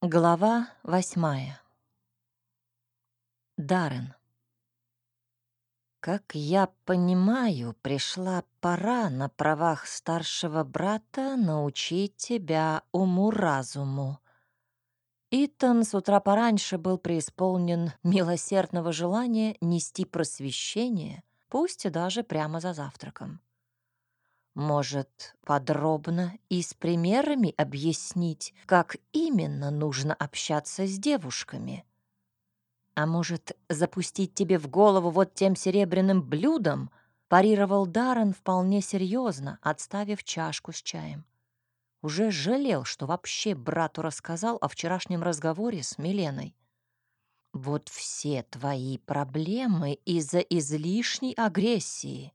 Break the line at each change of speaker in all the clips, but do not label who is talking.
Глава восьмая. Даррен. Как я понимаю, пришла пора на правах старшего брата научить тебя уму-разуму. Итан с утра пораньше был преисполнен милосердного желания нести просвещение, пусть и даже прямо за завтраком. Может, подробно и с примерами объяснить, как именно нужно общаться с девушками? А может, запустить тебе в голову вот тем серебряным блюдом? Парировал Даррен вполне серьезно, отставив чашку с чаем. Уже жалел, что вообще брату рассказал о вчерашнем разговоре с Миленой. Вот все твои проблемы из-за излишней агрессии.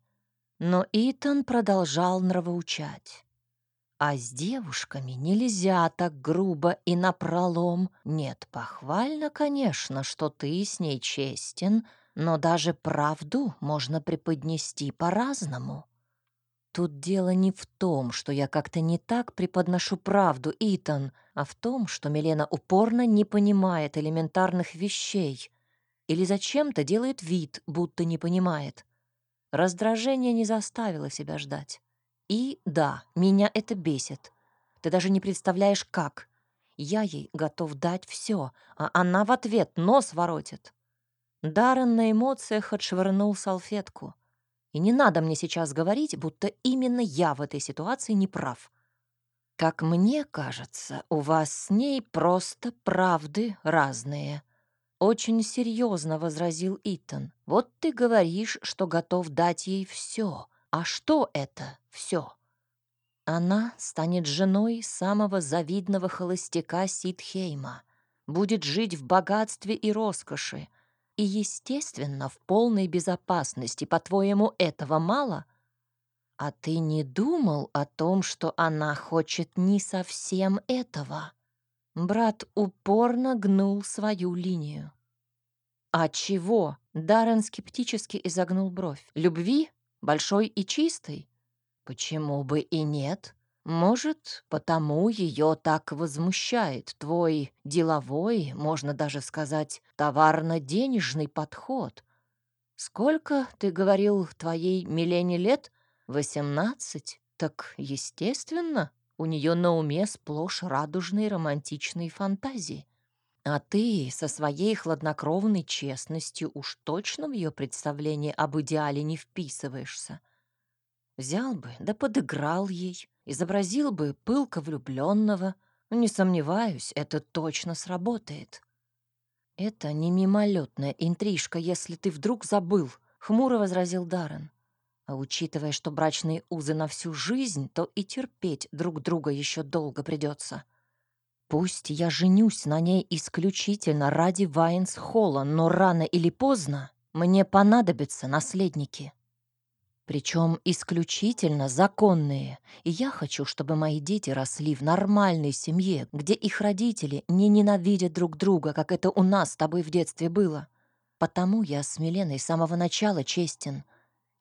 Но Итан продолжал нравоучать. А с девушками нельзя так грубо и напролом. Нет, похвально, конечно, что ты с ней честен, но даже правду можно преподнести по-разному. Тут дело не в том, что я как-то не так преподношу правду, Итан, а в том, что Милена упорно не понимает элементарных вещей или зачем-то делает вид, будто не понимает. Раздражение не заставило себя ждать. И да, меня это бесит. Ты даже не представляешь, как. Я ей готов дать все, а она в ответ нос воротит. Даррен на эмоциях отшвырнул салфетку. И не надо мне сейчас говорить, будто именно я в этой ситуации не прав. Как мне кажется, у вас с ней просто правды разные. Очень серьезно возразил Итан. Вот ты говоришь, что готов дать ей все. А что это все? Она станет женой самого завидного холостяка Сидхейма, будет жить в богатстве и роскоши. И, естественно, в полной безопасности. По-твоему, этого мало? А ты не думал о том, что она хочет не совсем этого? Брат упорно гнул свою линию. «А чего?» — Даррен скептически изогнул бровь. «Любви? Большой и чистой?» «Почему бы и нет? Может, потому ее так возмущает твой деловой, можно даже сказать, товарно-денежный подход. Сколько, ты говорил, твоей Милене лет? Восемнадцать? Так, естественно, у нее на уме сплошь радужные романтичные фантазии. А ты со своей хладнокровной честностью уж точно в ее представление об идеале не вписываешься. Взял бы, да подыграл ей, изобразил бы пылко влюбленного. Не сомневаюсь, это точно сработает. Это не мимолетная интрижка, если ты вдруг забыл, хмуро возразил Даррен. А учитывая, что брачные узы на всю жизнь, то и терпеть друг друга еще долго придется. Пусть я женюсь на ней исключительно ради Вайнс-Холла, но рано или поздно мне понадобятся наследники. Причем исключительно законные. И я хочу, чтобы мои дети росли в нормальной семье, где их родители не ненавидят друг друга, как это у нас с тобой в детстве было. Потому я с Миленой с самого начала честен.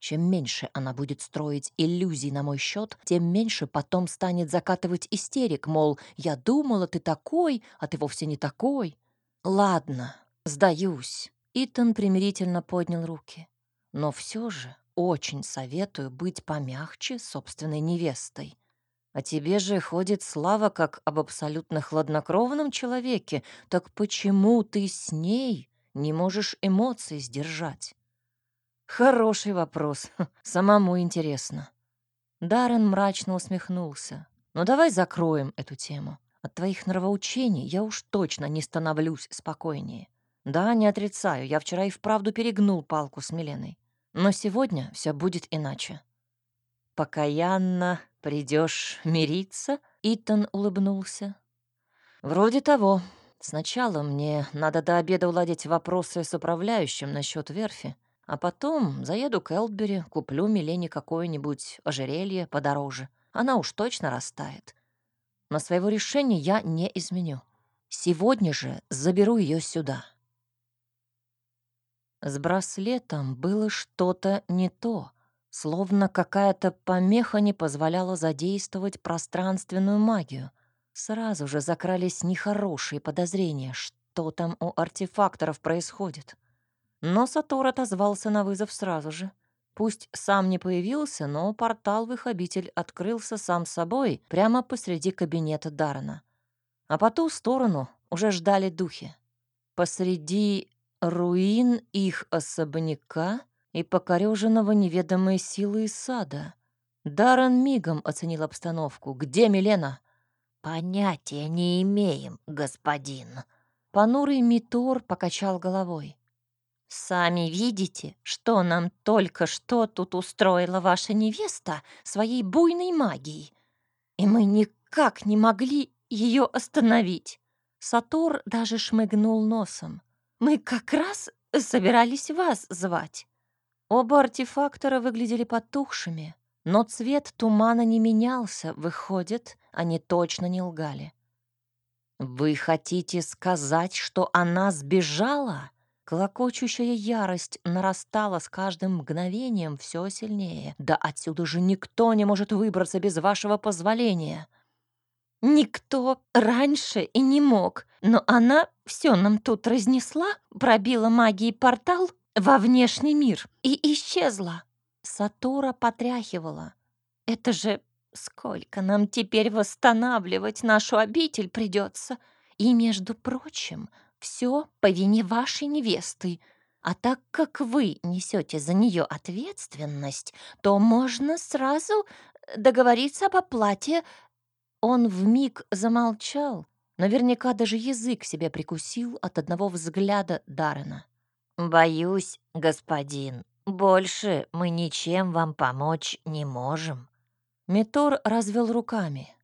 Чем меньше она будет строить иллюзий на мой счет, тем меньше потом станет закатывать истерик, мол, я думала, ты такой, а ты вовсе не такой. Ладно, сдаюсь. Итан примирительно поднял руки. Но все же очень советую быть помягче собственной невестой. А тебе же ходит слава как об абсолютно хладнокровном человеке. Так почему ты с ней не можешь эмоции сдержать? Хороший вопрос. Самому интересно. Даррен мрачно усмехнулся. Ну давай закроем эту тему. От твоих нравоучений я уж точно не становлюсь спокойнее. Да, не отрицаю, я вчера и вправду перегнул палку с Миленой. Но сегодня все будет иначе. Покаянно придешь мириться? Итан улыбнулся. Вроде того. Сначала мне надо до обеда уладить вопросы с управляющим насчет верфи. А потом заеду к Элбери, куплю Милене какое-нибудь ожерелье подороже. Она уж точно растает. Но своего решения я не изменю. Сегодня же заберу ее сюда. С браслетом было что-то не то, словно какая-то помеха не позволяла задействовать пространственную магию. Сразу же закрались нехорошие подозрения, что там у артефакторов происходит. Но Сатур отозвался на вызов сразу же. Пусть сам не появился, но портал в их обитель открылся сам собой прямо посреди кабинета Дарана. А по ту сторону уже ждали духи. Посреди руин их особняка и покореженного неведомой силы из сада. Даррен мигом оценил обстановку. «Где Милена?»
«Понятия не имеем, господин».
Понурый Митор покачал головой.
«Сами видите, что нам только что тут устроила ваша невеста своей буйной магией, и мы никак не могли ее остановить». Сатур даже шмыгнул носом. «Мы как раз собирались вас звать». Оба артефактора выглядели потухшими, но цвет тумана не менялся, выходит, они точно не лгали. «Вы хотите сказать, что она сбежала?» Клокочущая ярость нарастала с каждым мгновением все сильнее. «Да отсюда же никто не может выбраться без вашего позволения!» «Никто раньше и не мог, но она все нам тут разнесла, пробила магией портал во внешний мир и исчезла. Сатура потряхивала. Это же сколько нам теперь восстанавливать нашу обитель придется. И, между прочим, все по вине вашей невесты. А так как вы несете за нее ответственность, то можно сразу договориться об оплате. Он вмиг замолчал, наверняка даже язык себе прикусил от одного взгляда Дарена. «Боюсь, господин, больше мы ничем вам помочь не можем».
Митор развел руками.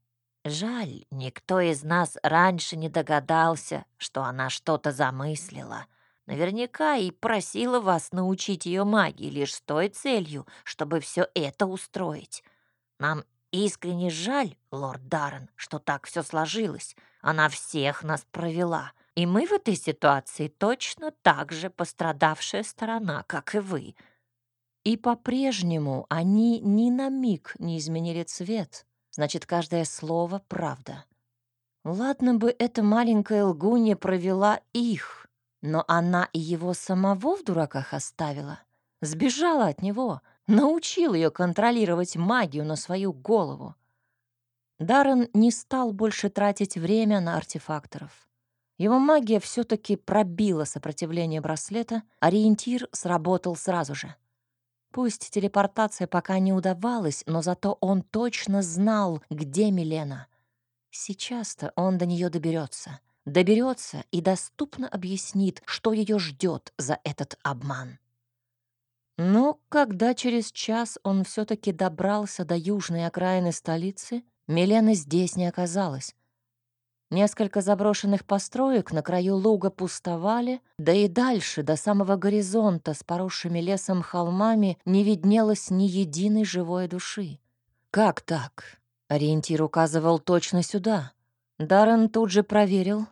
«Жаль, никто из нас раньше не догадался, что она что-то замыслила. Наверняка и просила вас научить ее магии лишь с той целью, чтобы все это устроить. Нам искренне жаль, лорд Даррен, что так все сложилось. Она всех нас провела. И мы в этой ситуации точно так же пострадавшая сторона, как и вы.
И по-прежнему они ни на миг не изменили цвет. Значит, каждое слово — правда. Ладно бы эта маленькая лгунья провела их, но она и его самого в дураках оставила. Сбежала от него, научил ее контролировать магию на свою голову. Даррен не стал больше тратить время на артефакторов. Его магия все-таки пробила сопротивление браслета, ориентир сработал сразу же. Пусть телепортация пока не удавалась, но зато он точно знал, где Милена. Сейчас-то он до нее доберется. Доберется и доступно объяснит, что ее ждет за этот обман. Но когда через час он все-таки добрался до южной окраины столицы, Милена здесь не оказалась. Несколько заброшенных построек на краю луга пустовали, да и дальше, до самого горизонта, с поросшими лесом холмами, не виднелось ни единой живой души. Как так? Ориентир указывал точно сюда. Даррен тут же проверил,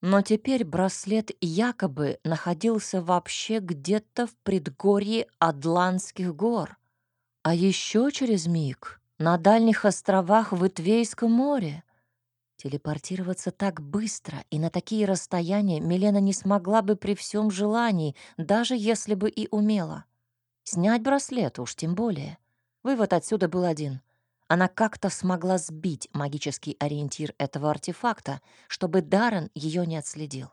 но теперь браслет якобы находился вообще где-то в предгорье Адланских гор. А еще через миг на дальних островах в Итвейском море — Телепортироваться так быстро и на такие расстояния Милена не смогла бы при всем желании, даже если бы и умела. Снять браслет уж тем более. Вывод отсюда был один. Она как-то смогла сбить магический ориентир этого артефакта, чтобы Даррен ее не отследил.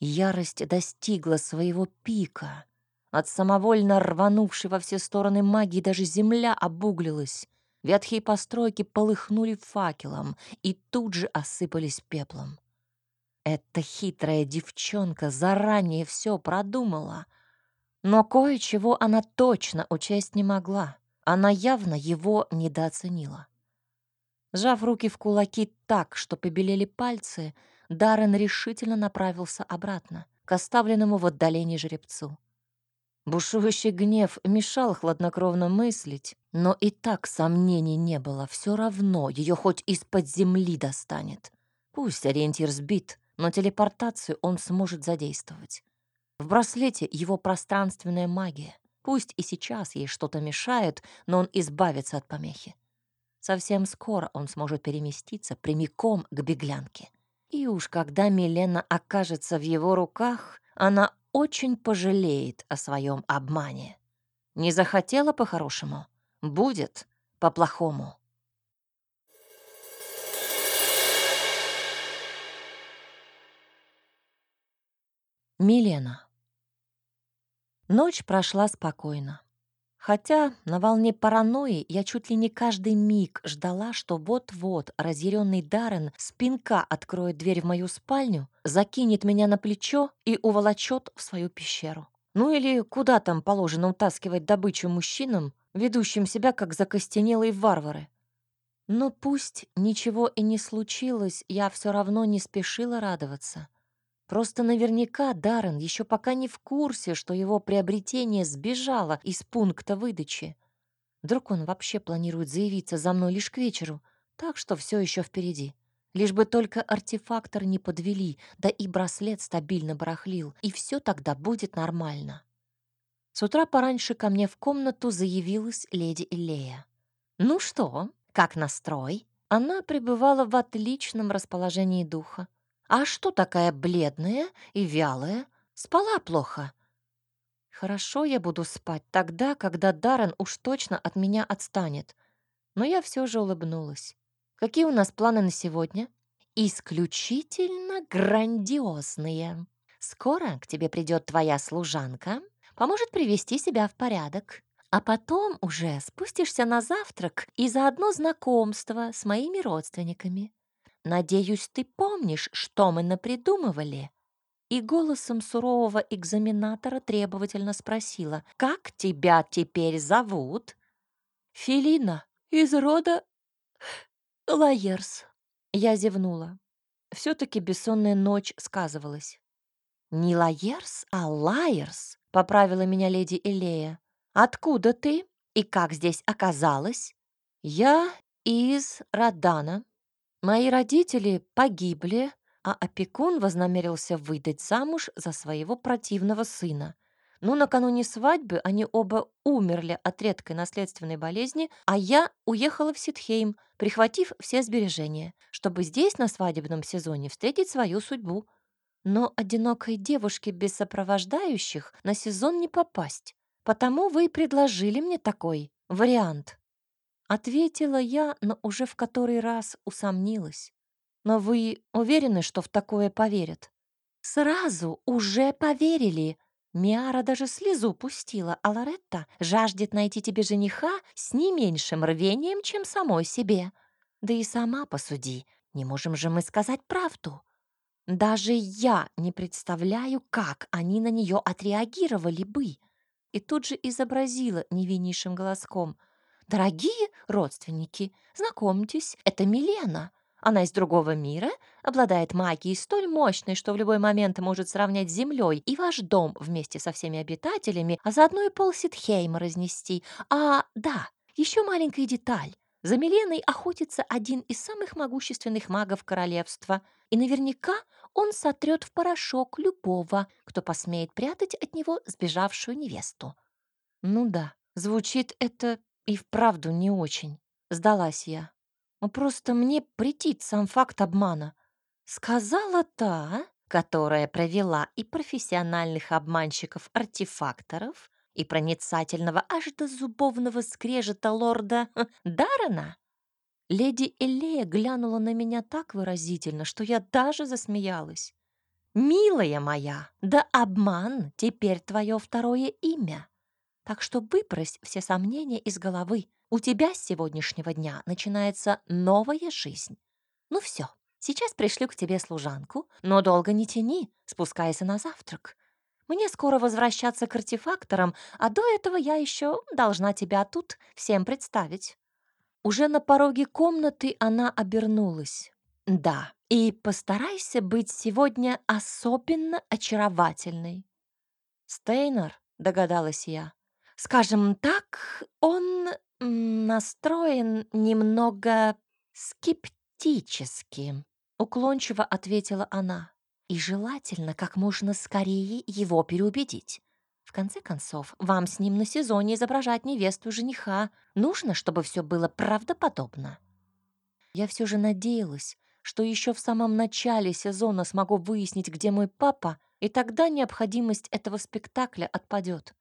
Ярость достигла своего пика. От самовольно рванувшей во все стороны магии даже земля обуглилась. Ветхие постройки полыхнули факелом и тут же осыпались пеплом. Эта хитрая девчонка заранее все продумала. Но кое-чего она точно учесть не могла. Она явно его недооценила. Сжав руки в кулаки так, что побелели пальцы, Даррен решительно направился обратно, к оставленному в отдалении жеребцу. Бушующий гнев мешал хладнокровно мыслить, но и так сомнений не было. Все равно ее хоть из-под земли достанет. Пусть ориентир сбит, но телепортацию он сможет задействовать. В браслете его пространственная магия. Пусть и сейчас ей что-то мешает, но он избавится от помехи. Совсем скоро он сможет переместиться прямиком к беглянке. И уж когда Милена окажется в его руках, она очень пожалеет о своем обмане. Не захотела по-хорошему, будет по-плохому. Милена. Ночь прошла спокойно. Хотя на волне паранойи я чуть ли не каждый миг ждала, что вот-вот разъяренный Даррен спинка откроет дверь в мою спальню, закинет меня на плечо и уволочет в свою пещеру. Ну или куда там положено утаскивать добычу мужчинам, ведущим себя как закостенелые варвары. Но пусть ничего и не случилось, я все равно не спешила радоваться. Просто наверняка Даррен еще пока не в курсе, что его приобретение сбежало из пункта выдачи. Вдруг он вообще планирует заявиться за мной лишь к вечеру, так что все еще впереди. Лишь бы только артефактор не подвели, да и браслет стабильно барахлил, и все тогда будет нормально. С утра пораньше ко мне в комнату заявилась леди Илея. «Ну что, как настрой?» Она пребывала в отличном расположении духа. А что такая бледная и вялая? Спала плохо. Хорошо, я буду спать тогда, когда Даррен уж точно от меня отстанет. Но я все же улыбнулась. Какие у нас планы на сегодня? Исключительно грандиозные. Скоро к тебе придет твоя служанка, поможет привести себя в порядок. А потом уже спустишься на завтрак и заодно знакомство с моими родственниками. Надеюсь, ты помнишь, что мы напридумывали?» И голосом сурового экзаменатора требовательно спросила, «Как тебя теперь зовут?» «Филина, из рода Лайерс». Я зевнула. Все-таки бессонная ночь сказывалась. «Не Лайерс, а Лайерс», — поправила меня леди Элея. «Откуда ты и как здесь оказалась?» «Я из Радана», Мои родители погибли, а опекун вознамерился выдать замуж за своего противного сына. Ну, накануне свадьбы они оба умерли от редкой наследственной болезни, а я уехала в Ситхейм, прихватив все сбережения, чтобы здесь на свадебном сезоне встретить свою судьбу. Но одинокой девушке без сопровождающих на сезон не попасть. Потому вы и предложили мне такой вариант. Ответила я, но уже в который раз усомнилась. Но вы уверены, что в такое поверят? Сразу уже поверили. Миара даже слезу пустила, а Лоретта жаждет найти тебе жениха с не меньшим рвением, чем самой себе. Да и сама посуди, не можем же мы сказать правду. Даже я не представляю, как они на нее отреагировали бы. И тут же изобразила невиннейшим голоском — Дорогие родственники, знакомьтесь, это Милена. Она из другого мира, обладает магией столь мощной, что в любой момент может сравнять с землей и ваш дом вместе со всеми обитателями, а заодно и пол Ситхейма разнести. А, да, еще маленькая деталь. За Миленой охотится один из самых могущественных магов королевства, и наверняка он сотрет в порошок любого, кто посмеет прятать от него сбежавшую невесту. Ну да, звучит это и вправду не очень. Сдалась я. Ну просто мне претит сам факт обмана. Сказала та, которая провела и профессиональных обманщиков-артефакторов, и проницательного аж до зубовного скрежета лорда Даррена. Леди Элея глянула на меня так выразительно, что я даже засмеялась. «Милая моя, да обман теперь твое второе имя. Так что выбрось все сомнения из головы. У тебя с сегодняшнего дня начинается новая жизнь. Ну все, сейчас пришлю к тебе служанку, но долго не тяни, спускайся на завтрак. Мне скоро возвращаться к артефакторам, а до этого я еще должна тебя тут всем представить». Уже на пороге комнаты она обернулась. «Да, и постарайся быть сегодня особенно очаровательной». «Стейнер», — догадалась я. Скажем так, он настроен немного скептически, уклончиво ответила она. И желательно как можно скорее его переубедить.
В конце концов, вам с ним на сезоне изображать невесту жениха. Нужно, чтобы все было правдоподобно. Я все же надеялась, что еще в самом начале сезона смогу выяснить, где мой папа, и тогда необходимость этого спектакля отпадет.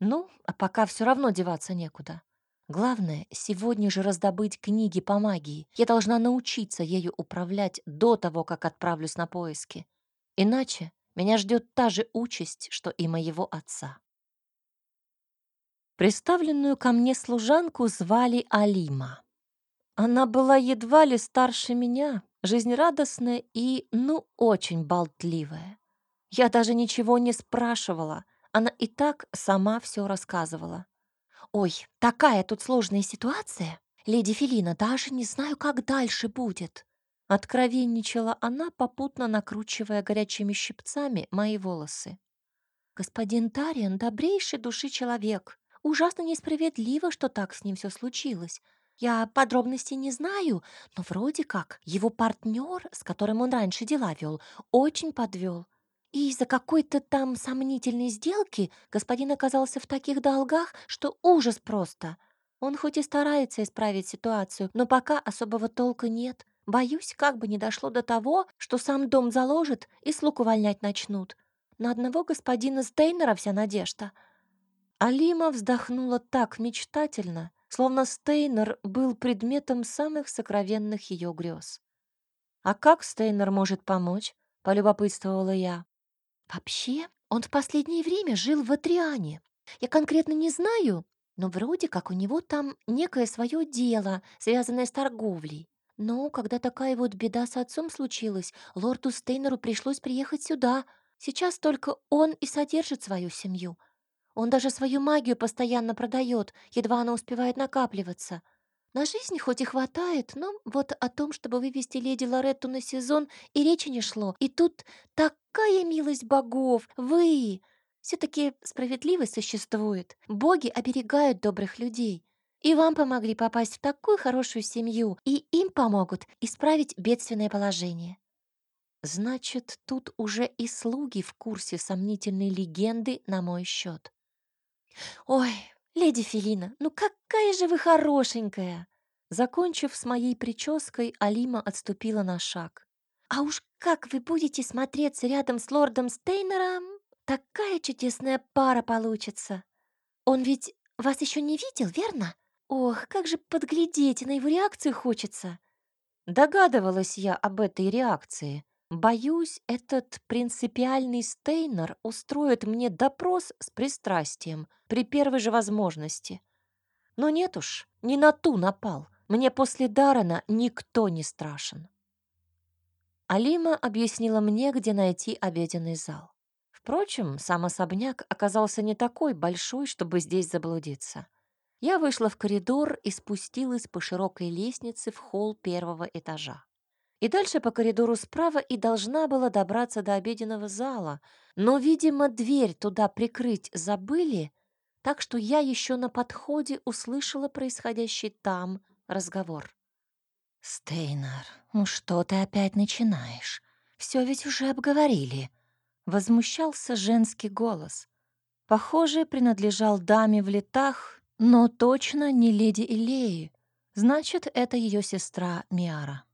Ну, а пока все равно деваться некуда. Главное, сегодня же раздобыть книги по магии. Я должна научиться ею управлять до того, как отправлюсь на поиски. Иначе меня ждет та же участь, что и моего отца. Представленную ко мне служанку звали Алима. Она была едва ли старше меня, жизнерадостная и, ну, очень болтливая. Я даже ничего не спрашивала, она и так сама все рассказывала. «Ой, такая тут сложная ситуация. Леди Филина, даже не знаю, как дальше будет». Откровенничала она, попутно накручивая горячими щипцами мои волосы. «Господин Тариан — добрейший души человек. Ужасно несправедливо, что так с ним все случилось. Я подробностей не знаю, но вроде как его партнер, с которым он раньше дела вел, очень подвел. И из-за какой-то там сомнительной сделки господин оказался в таких долгах, что ужас просто. Он хоть и старается исправить ситуацию, но пока особого толка нет. Боюсь, как бы не дошло до того, что сам дом заложит и слуг увольнять начнут. На одного господина Стейнера вся надежда. Алима вздохнула так мечтательно, словно Стейнер был предметом самых сокровенных ее грез. «А как Стейнер может помочь?» — полюбопытствовала я. Вообще, он в последнее время жил в Атриане. Я конкретно не знаю, но вроде как у него там некое свое дело, связанное с торговлей. Но когда такая вот беда с отцом случилась, лорду Стейнеру пришлось приехать сюда. Сейчас только он и содержит свою семью. Он даже свою магию постоянно продает, едва она успевает накапливаться. На жизнь хоть и хватает, но вот о том, чтобы вывести леди Лоретту на сезон, и речи не шло. И тут такая милость богов! Вы! Все-таки справедливость существует. Боги оберегают добрых людей. И вам помогли попасть в такую хорошую семью, и им помогут исправить бедственное положение. Значит, тут уже и слуги в курсе сомнительной легенды на мой счет. Ой, «Леди Фелина, ну какая же вы хорошенькая!» Закончив с моей прической, Алима отступила на шаг. «А уж как вы будете смотреться рядом с лордом Стейнером! Такая чудесная пара получится! Он ведь вас еще не видел, верно? Ох, как же подглядеть на его реакцию хочется!» Догадывалась я об этой реакции, Боюсь, этот принципиальный Стейнер устроит мне допрос с пристрастием при первой же возможности. Но нет уж, не на ту напал. Мне после Дарана никто не страшен. Алима объяснила мне, где найти обеденный зал. Впрочем, сам особняк оказался не такой большой, чтобы здесь заблудиться. Я вышла в коридор и спустилась по широкой лестнице в холл первого этажа и дальше по коридору справа и должна была добраться до обеденного зала, но, видимо, дверь туда прикрыть забыли, так что я еще на подходе услышала происходящий там разговор. «Стейнер, ну что ты опять начинаешь? Все ведь уже обговорили», — возмущался женский голос. Похоже, принадлежал даме в летах, но точно не леди Илеи. Значит, это ее сестра Миара.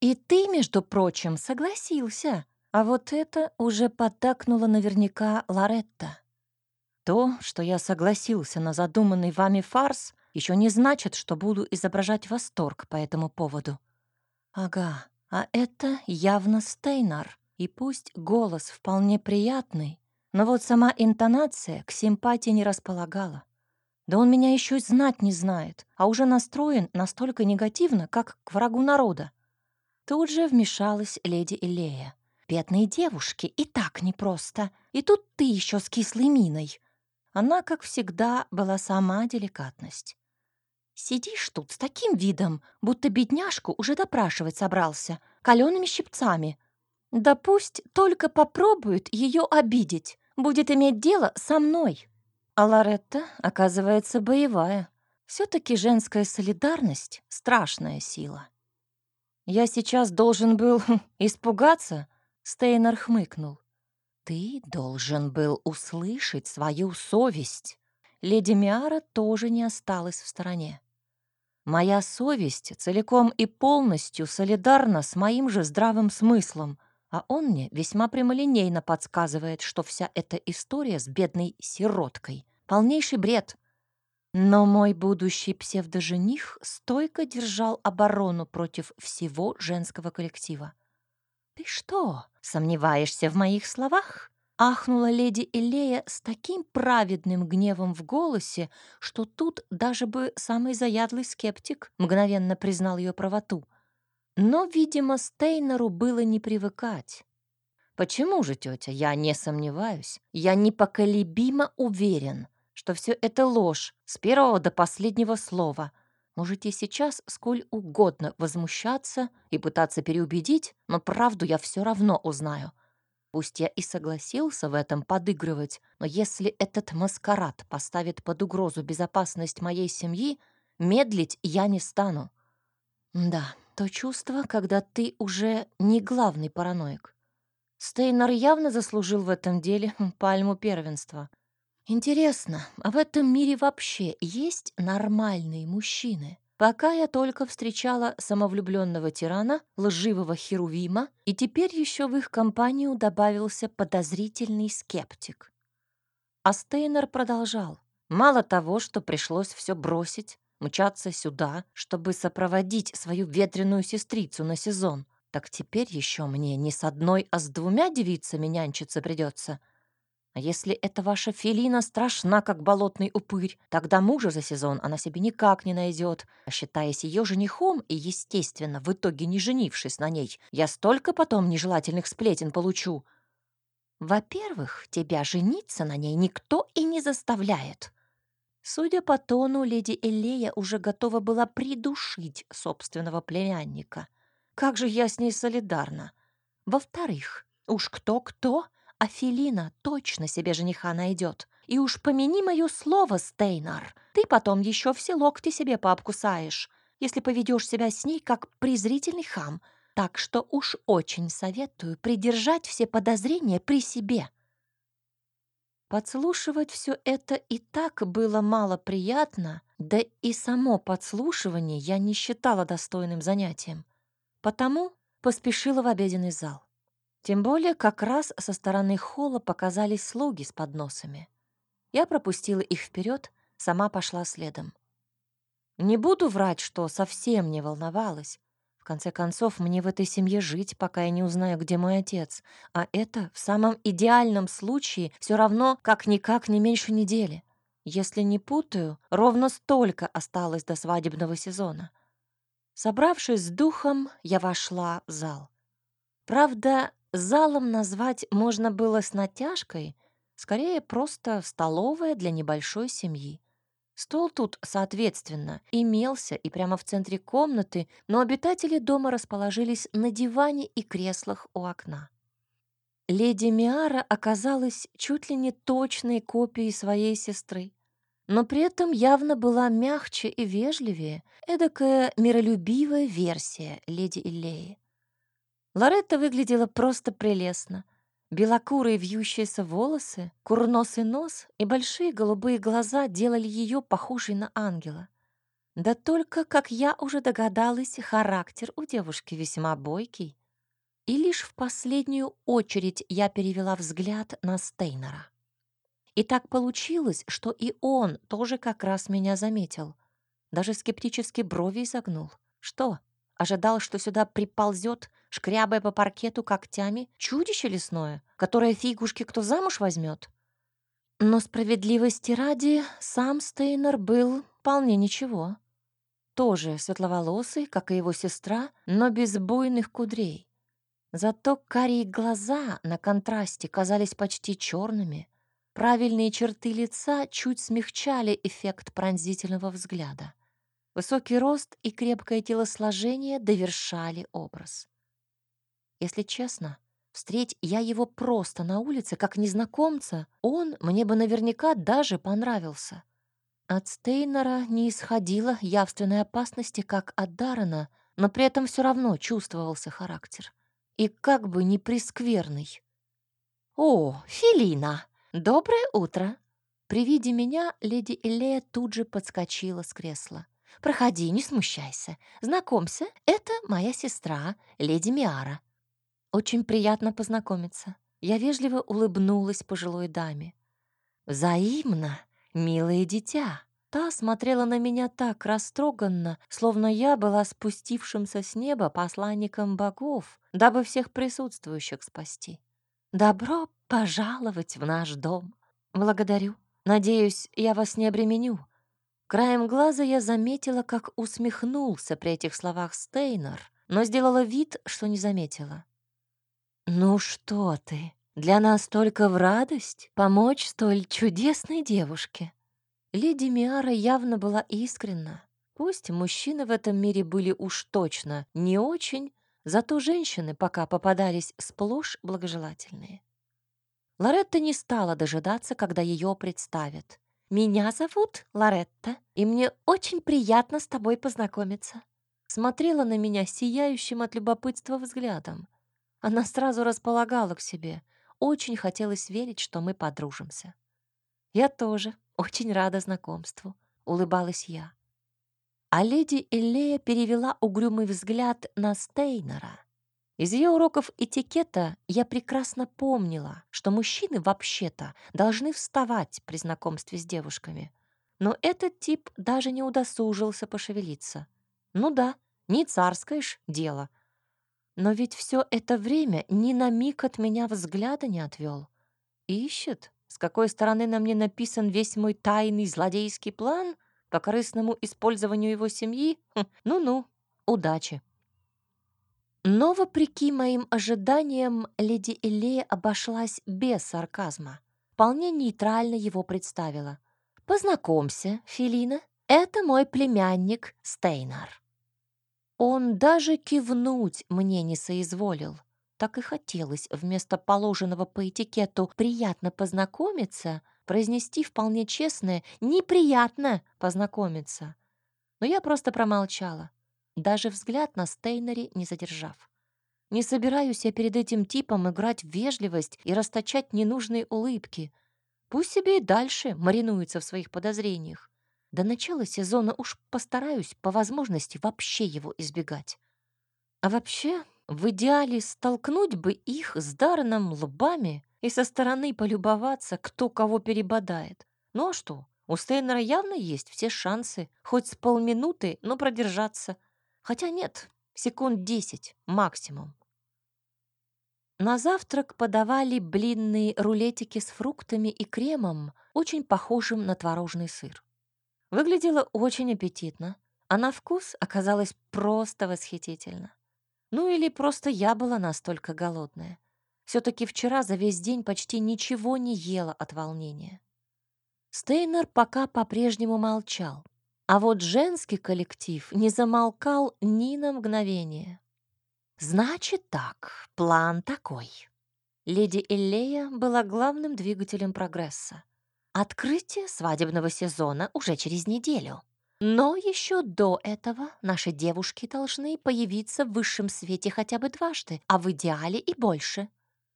И ты, между прочим, согласился. А вот это уже подтакнула наверняка Лоретта. То, что я согласился на задуманный вами фарс, еще не значит, что буду изображать восторг по этому поводу. Ага, а это явно Стейнар. И пусть голос вполне приятный, но вот сама интонация к симпатии не располагала. Да он меня еще знать не знает, а уже настроен настолько негативно, как к врагу народа. Тут же вмешалась леди Элея. «Бедные девушки, и так непросто. И тут ты еще с кислой миной». Она, как всегда, была сама деликатность. «Сидишь тут с таким видом, будто бедняжку уже допрашивать собрался, калеными щипцами. Да пусть только попробует ее обидеть, будет иметь дело со мной». А Лоретта, оказывается, боевая. все таки женская солидарность — страшная сила. «Я сейчас должен был испугаться?» Стейнер хмыкнул.
Ты должен был услышать свою совесть. Леди Миара тоже не осталась в стороне. Моя совесть целиком и полностью солидарна с моим же здравым смыслом, а он мне весьма прямолинейно подсказывает, что вся эта история с бедной сироткой — полнейший бред. Но мой будущий псевдожених стойко держал оборону против всего женского коллектива. «Ты что, сомневаешься в моих словах?» Ахнула леди Элея с таким праведным гневом в голосе, что тут даже бы самый заядлый скептик мгновенно признал ее правоту. Но, видимо, Стейнеру было не привыкать. «Почему же, тетя, я не сомневаюсь, я непоколебимо уверен, что все это ложь с первого до последнего слова. Можете сейчас сколь угодно возмущаться и пытаться переубедить, но правду я все равно узнаю. Пусть я и согласился в этом подыгрывать, но если этот маскарад поставит под угрозу безопасность моей семьи, медлить я не стану. Да, то чувство, когда ты уже не главный параноик. Стейнер явно заслужил в этом деле пальму первенства. Интересно, а в этом мире вообще есть нормальные мужчины? Пока я только встречала самовлюбленного тирана, лживого херувима, и теперь еще в их компанию добавился подозрительный скептик. А Стейнер продолжал. Мало того, что пришлось все бросить, мчаться сюда, чтобы сопроводить свою ветреную сестрицу на сезон, так теперь еще мне не с одной, а с двумя девицами нянчиться придется. А если эта ваша Фелина страшна, как болотный упырь, тогда мужа за сезон она себе никак не найдет. А считаясь ее женихом и, естественно, в итоге не женившись на ней, я столько потом нежелательных сплетен получу. Во-первых, тебя жениться на ней никто и не заставляет. Судя по тону, леди Элея уже готова была придушить собственного племянника. Как же я с ней солидарна. Во-вторых, уж кто-кто, а Филина точно себе жениха найдет. И уж помяни мое слово, Стейнар, ты потом еще все локти себе пообкусаешь, если поведешь себя с ней как презрительный хам. Так что уж очень советую придержать все подозрения при себе. Подслушивать все это и так было мало приятно, да и само подслушивание я не считала достойным занятием. Потому поспешила в обеденный зал. Тем более как раз со стороны холла показались слуги с подносами. Я пропустила их вперед, сама пошла следом. Не буду врать, что совсем не волновалась. В конце концов, мне в этой семье жить, пока я не узнаю, где мой отец. А это в самом идеальном случае все равно как-никак не меньше недели. Если не путаю, ровно столько осталось до свадебного сезона. Собравшись с духом, я вошла в зал. Правда, Залом назвать можно было с натяжкой, скорее просто столовая для небольшой семьи. Стол тут, соответственно, имелся и прямо в центре комнаты, но обитатели дома расположились на диване и креслах у окна. Леди Миара оказалась чуть ли не точной копией своей сестры, но при этом явно была мягче и вежливее, эдакая миролюбивая версия леди Иллеи. Лоретта выглядела просто прелестно. Белокурые вьющиеся волосы, курносый нос и большие голубые глаза делали ее похожей на ангела. Да только, как я уже догадалась, характер у девушки весьма бойкий. И лишь в последнюю очередь я перевела взгляд на Стейнера. И так получилось, что и он тоже как раз меня заметил. Даже скептически брови изогнул. Что, ожидал, что сюда приползет, шкрябая по паркету когтями, чудище лесное, которое фигушки кто замуж возьмет. Но справедливости ради, сам Стейнер был вполне ничего. Тоже светловолосый, как и его сестра, но без буйных кудрей. Зато карие глаза на контрасте казались почти черными. Правильные черты лица чуть смягчали эффект пронзительного взгляда. Высокий рост и крепкое телосложение довершали образ. Если честно, встреть я его просто на улице, как незнакомца, он мне бы наверняка даже понравился. От Стейнера не исходила явственной опасности, как от Даррена, но при этом все равно чувствовался характер. И как бы не прискверный. «О, Филина! Доброе утро!» При виде меня леди Элея тут же подскочила с кресла. «Проходи, не смущайся. Знакомься, это моя сестра, леди Миара. Очень приятно познакомиться». Я вежливо улыбнулась пожилой даме. «Взаимно, милое дитя!» Та смотрела на меня так растроганно, словно я была спустившимся с неба посланником богов, дабы всех присутствующих спасти. «Добро пожаловать в наш дом!» «Благодарю. Надеюсь, я вас не обременю». Краем глаза я заметила, как усмехнулся при этих словах Стейнер, но сделала вид, что не заметила. «Ну что ты, для нас только в радость помочь столь чудесной девушке». Леди Миара явно была искренна. Пусть мужчины в этом мире были уж точно не очень, зато женщины пока попадались сплошь благожелательные. Лоретта не стала дожидаться, когда ее представят. «Меня зовут Лоретта, и мне очень приятно с тобой познакомиться». Смотрела на меня сияющим от любопытства взглядом. Она сразу располагала к себе. Очень хотелось верить, что мы подружимся. Я тоже очень рада знакомству, улыбалась я. А леди Элея перевела угрюмый взгляд на Стейнера. Из ее уроков этикета я прекрасно помнила, что мужчины вообще-то должны вставать при знакомстве с девушками. Но этот тип даже не удосужился пошевелиться. Ну да, не царское ж дело. Но ведь все это время ни на миг от меня взгляда не отвел. Ищет, с какой стороны на мне написан весь мой тайный злодейский план по корыстному использованию его семьи? Хм, ну-ну, удачи. Но, вопреки моим ожиданиям, леди Элея обошлась без сарказма. Вполне нейтрально его представила. «Познакомься, Филина, это мой племянник Стейнар». Он даже кивнуть мне не соизволил. Так и хотелось вместо положенного по этикету «приятно познакомиться» произнести вполне честное «неприятно познакомиться». Но я просто промолчала, даже взгляд на Стейнере не задержав. Не собираюсь я перед этим типом играть в вежливость и расточать ненужные улыбки. Пусть себе и дальше маринуется в своих подозрениях. До начала сезона уж постараюсь по возможности вообще его избегать. А вообще, в идеале столкнуть бы их с Дарреном лбами и со стороны полюбоваться, кто кого перебодает. Ну а что, у Стейнера явно есть все шансы, хоть с полминуты, но продержаться. Хотя нет, секунд десять максимум. На завтрак подавали блинные рулетики с фруктами и кремом, очень похожим на творожный сыр. Выглядело очень аппетитно, а на вкус оказалось просто восхитительно. Ну или просто я была настолько голодная. Все-таки вчера за весь день почти ничего не ела от волнения. Стейнер пока по-прежнему молчал, а вот женский коллектив не замолкал ни на мгновение. Значит так, план такой. Леди Эллея была главным двигателем прогресса. Открытие свадебного сезона уже через неделю. Но еще до этого наши девушки должны появиться в высшем свете хотя бы дважды, а в идеале и больше.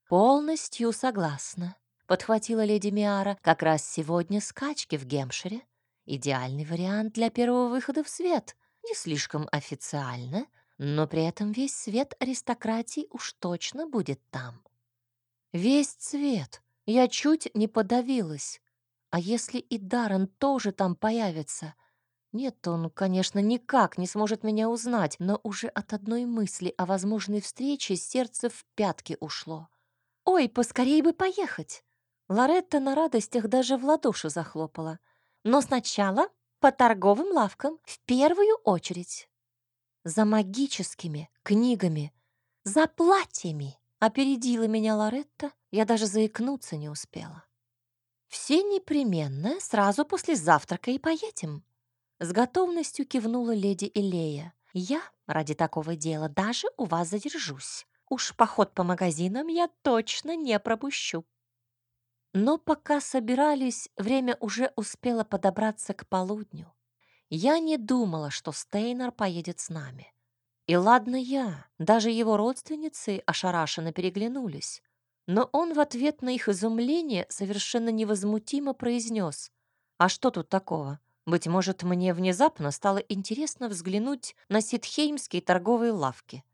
Полностью согласна, подхватила леди Миара. Как раз сегодня скачки в Гемшире. Идеальный вариант для первого выхода в свет. Не слишком официально, но при этом весь свет аристократии уж точно будет там. Весь цвет. Я чуть не подавилась. А если и Даррен тоже там появится — нет, он, конечно, никак не сможет меня узнать, но уже от одной мысли о возможной встрече сердце в пятки ушло. «Ой, поскорей бы поехать!» Лоретта на радостях даже в ладоши захлопала. «Но сначала по торговым лавкам, в первую очередь. За магическими книгами, за платьями!» Опередила меня Лоретта, я даже заикнуться не успела. «Все непременно сразу после завтрака и поедем», с готовностью кивнула леди Элея. «Я ради такого дела даже у вас задержусь. Уж поход по магазинам я точно не пропущу». Но пока собирались, время уже успело подобраться к полудню. Я не думала, что Стейнер поедет с нами. И ладно я, даже его родственницы ошарашенно переглянулись. Но он в ответ на их изумление совершенно невозмутимо произнес. «А что тут такого? Быть может, мне внезапно стало интересно взглянуть на ситхеймские торговые лавки.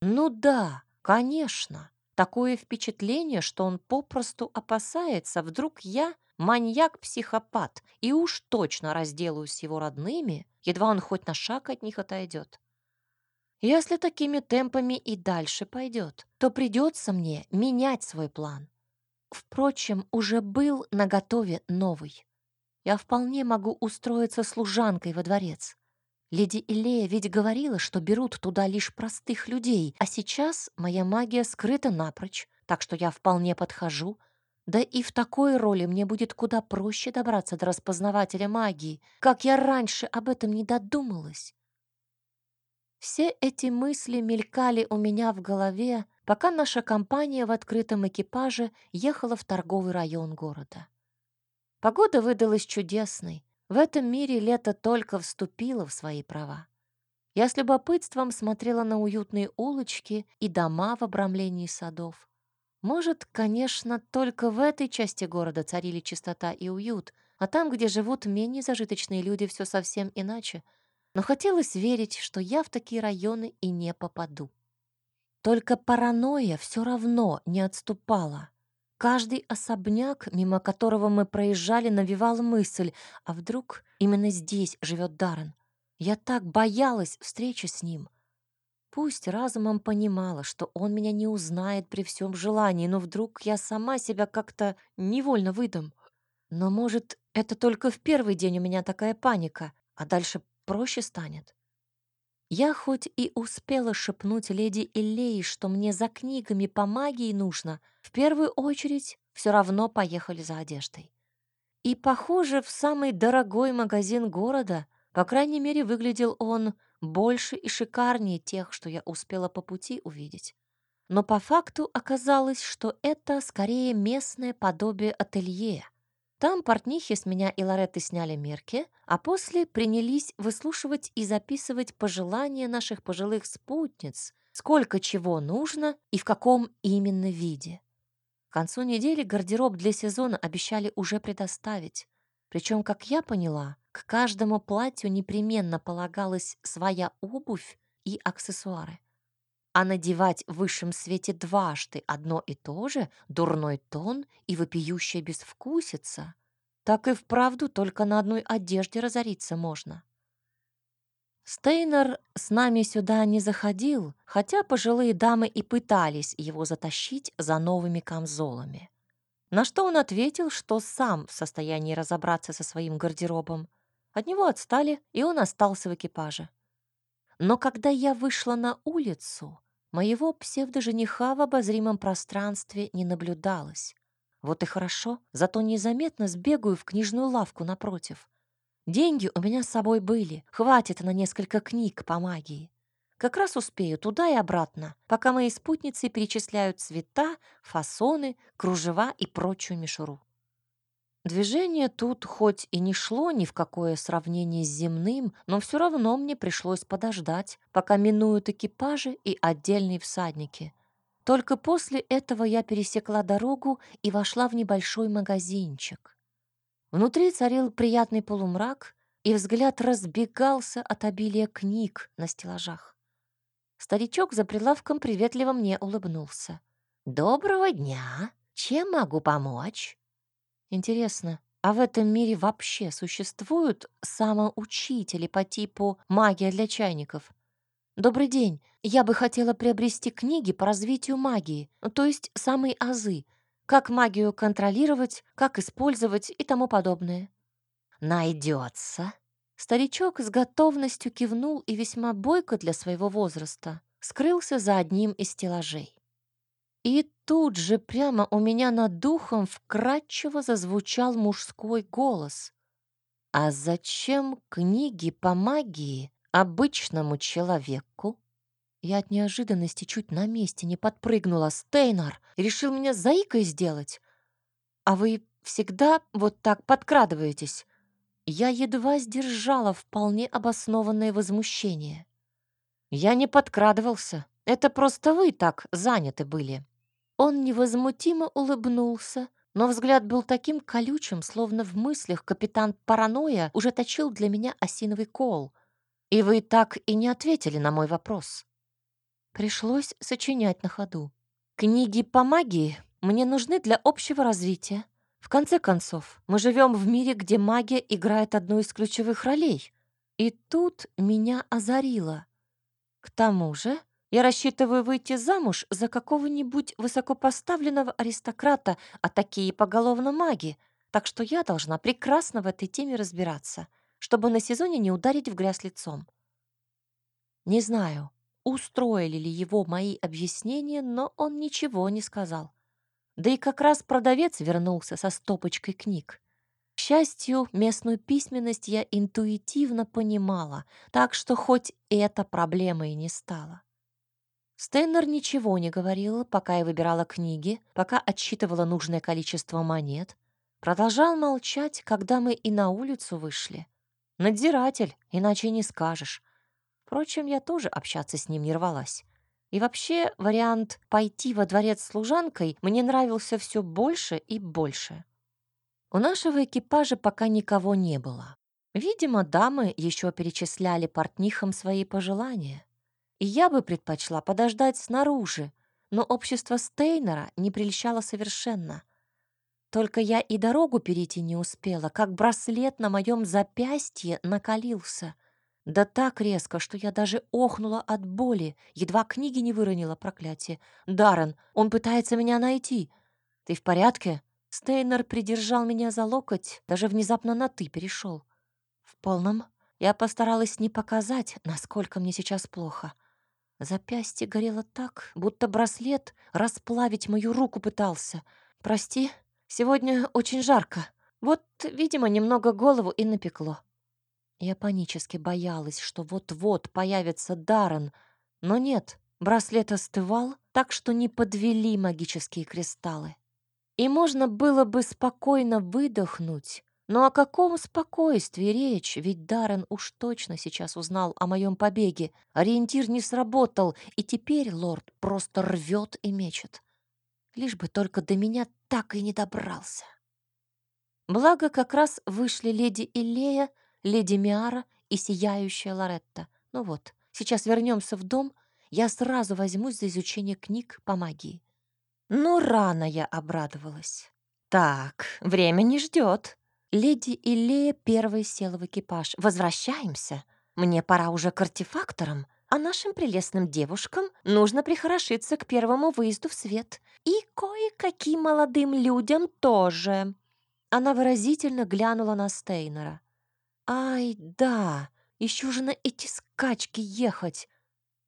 Ну да, конечно. Такое впечатление, что он попросту опасается, вдруг я маньяк-психопат и уж точно разделаюсь с его родными, едва он хоть на шаг от них отойдет. Если такими темпами и дальше пойдет, то придется мне менять свой план. Впрочем, уже был наготове новый. Я вполне могу устроиться служанкой во дворец. Леди Илея ведь говорила, что берут туда лишь простых людей, а сейчас моя магия скрыта напрочь, так что я вполне подхожу. Да и в такой роли мне будет куда проще добраться до распознавателя магии, как я раньше об этом не додумалась. Все эти мысли мелькали у меня в голове, пока наша компания в открытом экипаже ехала в торговый район города. Погода выдалась чудесной. В этом мире лето только вступило в свои права. Я с любопытством смотрела на уютные улочки и дома в обрамлении садов. Может, конечно, только в этой части города царили чистота и уют, а там, где живут менее зажиточные люди, все совсем иначе — но хотелось верить, что я в такие районы и не попаду. Только паранойя все равно не отступала. Каждый особняк, мимо которого мы проезжали, навевал мысль, а вдруг именно здесь живет Даррен. Я так боялась встречи с ним. Пусть разумом понимала, что он меня не узнает при всем желании, но вдруг я сама себя как-то невольно выдам. Но, может, это только в первый день у меня такая паника, а дальше проще станет. Я хоть и успела шепнуть леди Иллей, что мне за книгами по магии нужно, в первую очередь все равно поехали за одеждой. И, похоже, в самый дорогой магазин города, по крайней мере, выглядел он больше и шикарнее тех, что я успела по пути увидеть. Но по факту оказалось, что это скорее местное подобие ателье — там портнихи с меня и Лоретты сняли мерки, а после принялись выслушивать и записывать пожелания наших пожилых спутниц, сколько чего нужно и в каком именно виде. К концу недели гардероб для сезона обещали уже предоставить. Причем, как я поняла, к каждому платью непременно полагалась своя обувь и аксессуары. А надевать в высшем свете дважды одно и то же, дурной тон и вопиющая безвкусица, так и вправду только на одной одежде разориться можно. Стейнер с нами сюда не заходил, хотя пожилые дамы и пытались его затащить за новыми камзолами. На что он ответил, что сам в состоянии разобраться со своим гардеробом. От него отстали, и он остался в экипаже. Но когда я вышла на улицу, Моего псевдожениха в обозримом пространстве не наблюдалось. Вот и хорошо, зато незаметно сбегаю в книжную лавку напротив. Деньги у меня с собой были, хватит на несколько книг по магии. Как раз успею туда и обратно, пока мои спутницы перечисляют цвета, фасоны, кружева и прочую мишуру. Движение тут хоть и не шло ни в какое сравнение с земным, но все равно мне пришлось подождать, пока минуют экипажи и отдельные всадники. Только после этого я пересекла дорогу и вошла в небольшой магазинчик. Внутри царил приятный полумрак, и взгляд разбегался от обилия книг на стеллажах. Старичок за прилавком приветливо мне улыбнулся. «Доброго дня! Чем могу помочь?» Интересно, а в этом мире вообще существуют самоучители по типу «магия для чайников»? Добрый день. Я бы хотела приобрести книги по развитию магии, то есть самые азы. Как магию контролировать, как использовать и тому подобное. Найдется. Старичок с готовностью кивнул и весьма бойко для своего возраста скрылся за одним из стеллажей. И тут же прямо у меня над духом вкрадчиво зазвучал мужской голос. «А зачем книги по магии обычному человеку?» Я от неожиданности чуть на месте не подпрыгнула. Стейнар решил меня заикой сделать. «А вы всегда вот так подкрадываетесь?» Я едва сдержала вполне обоснованное возмущение. «Я не подкрадывался. Это просто вы так заняты были. Он невозмутимо улыбнулся, но взгляд был таким колючим, словно в мыслях капитан Паранойя уже точил для меня осиновый кол. И вы так и не ответили на мой вопрос. Пришлось сочинять на ходу. Книги по магии мне нужны для общего развития. В конце концов, мы живем в мире, где магия играет одну из ключевых ролей. И тут меня озарило. К тому же я рассчитываю выйти замуж за какого-нибудь высокопоставленного аристократа, а такие поголовно маги, так что я должна прекрасно в этой теме разбираться, чтобы на сезоне не ударить в грязь лицом. Не знаю, устроили ли его мои объяснения, но он ничего не сказал. Да и как раз продавец вернулся со стопочкой книг. К счастью, местную письменность я интуитивно понимала, так что хоть эта проблема и не стала. Стейнер ничего не говорил, пока я выбирала книги, пока отсчитывала нужное количество монет. Продолжал молчать, когда мы и на улицу вышли. Надзиратель, иначе не скажешь. Впрочем, я тоже общаться с ним не рвалась. И вообще, вариант пойти во дворец служанкой мне нравился все больше и больше. У нашего экипажа пока никого не было. Видимо, дамы еще перечисляли портнихам свои пожелания. И я бы предпочла подождать снаружи, но общество Стейнера не прельщало совершенно. Только я и дорогу перейти не успела, как браслет на моем запястье накалился. Да так резко, что я даже охнула от боли, едва книги не выронила проклятие. «Даррен, он пытается меня найти. Ты в порядке?» Стейнер придержал меня за локоть, даже внезапно на «ты» перешел. В полном я постаралась не показать, насколько мне сейчас плохо. Запястье горело так, будто браслет расплавить мою руку пытался. «Прости, сегодня очень жарко. Вот, видимо, немного голову и напекло». Я панически боялась, что вот-вот появится Даррен, но нет, браслет остывал, так что не подвели магические кристаллы. И можно было бы спокойно выдохнуть, но о каком спокойствии речь? Ведь Даррен уж точно сейчас узнал о моем побеге. Ориентир не сработал, и теперь лорд просто рвет и мечет. Лишь бы только до меня так и не добрался. Благо, как раз вышли леди Илея, леди Миара и сияющая Лоретта. Ну вот, сейчас вернемся в дом, я сразу возьмусь за изучение книг по магии. Ну, рано я обрадовалась. Так, время не ждет. Леди Илея первой села в экипаж. «Возвращаемся. Мне пора уже к артефакторам, а нашим прелестным девушкам нужно прихорошиться к первому выезду в свет. И кое-каким молодым людям тоже». Она выразительно глянула на Стейнера. «Ай, да, еще же на эти скачки ехать.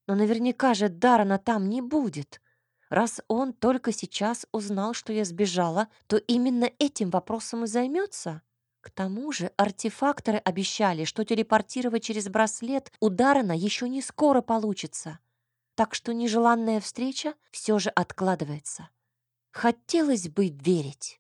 Но наверняка же Дарана там не будет. Раз он только сейчас узнал, что я сбежала, то именно этим вопросом и займется. К тому же артефакторы обещали, что телепортировать через браслет у Даррена еще не скоро получится. Так что нежеланная встреча все же откладывается. Хотелось бы верить.